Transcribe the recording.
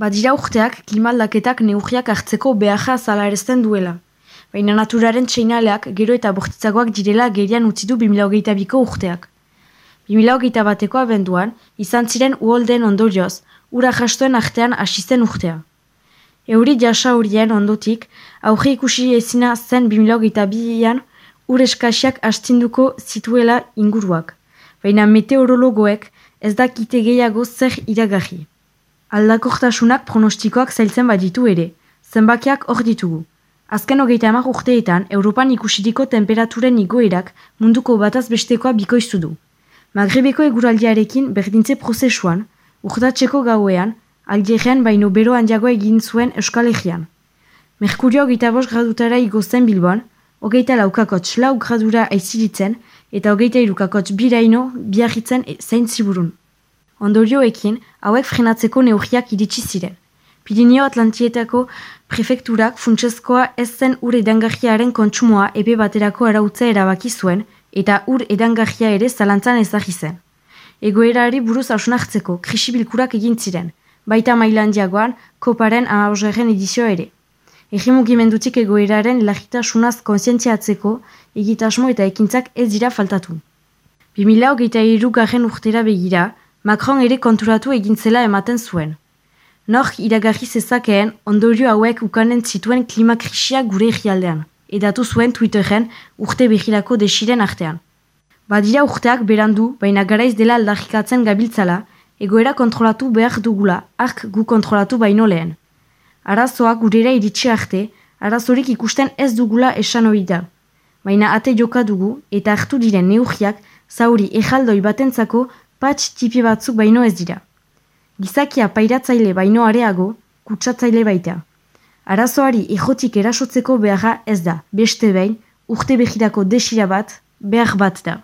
Badira urteak klimaldaketak neurriak hartzeko beharra zalarezten duela. Baina naturaren txeinaleak gero eta bortitzagoak direla gerian utzi du 2008ko urteak. 2008 bateko abenduan, izan ziren uolden ondorioz, ura jastoen artean asisten urtea. Euri jasa horien ondotik, aurre ikusi ezina zen 2008an ur eskasiak astinduko zituela inguruak. Baina meteorologoek ez dakite gehiago zer iragarri. Aldakortasunak pronostikoak zailtzen baditu ere, zenbakiak hor ditugu. Azken hogeita emak urteetan, Europan ikusitiko temperaturen igoerak munduko bataz bestekoa bikoiztu du. Magrebeko eguraldiarekin berdintze prozesuan, urtatzeko gauean, aldirean baino bero handiago egin zuen Euskal Herrian. Merkurio hogeita bost gradutara igozen bilboan, hogeita laukakotx lau gradura aiziritzen eta hogeita irukakotx biraino biarritzen e, zein ziburun. Ondorioekin, hauek frenatzeko neurriak iritsi ziren. Pirineo Atlantietako prefekturak funtsezkoa ez zen ur edangarriaren kontsumoa epe baterako arautza erabaki zuen eta ur edangarria ere zalantzan ezagri zen. Egoerari buruz hartzeko krisibilkurak egin ziren, baita mailandiagoan koparen amausgarren edizioa ere. Egi mugimendutik egoeraren lagitasunaz konsientziatzeko egitasmo eta ekintzak ez dira faltatu. 2008 garen urtera begira, Macron ere konturatu egintzela ematen zuen. Nor iragarri zezakeen ondorio hauek ukanen zituen klimakrisia gure egialdean, edatu zuen Twitteren urte behirako desiren artean. Badira urteak berandu, baina garaiz dela aldarrikatzen gabiltzala, egoera kontrolatu behar dugula, ark gu kontrolatu baino lehen. Arazoa gurera iritsi arte, arazorik ikusten ez dugula esan hori da. Baina ate joka dugu eta hartu diren neurriak zauri ejaldoi batentzako patx tipi batzuk baino ez dira. Gizakia pairatzaile baino areago, kutsatzaile baita. Arazoari ejotik erasotzeko beharra ez da, beste behin, urte behirako desira bat, behar bat da.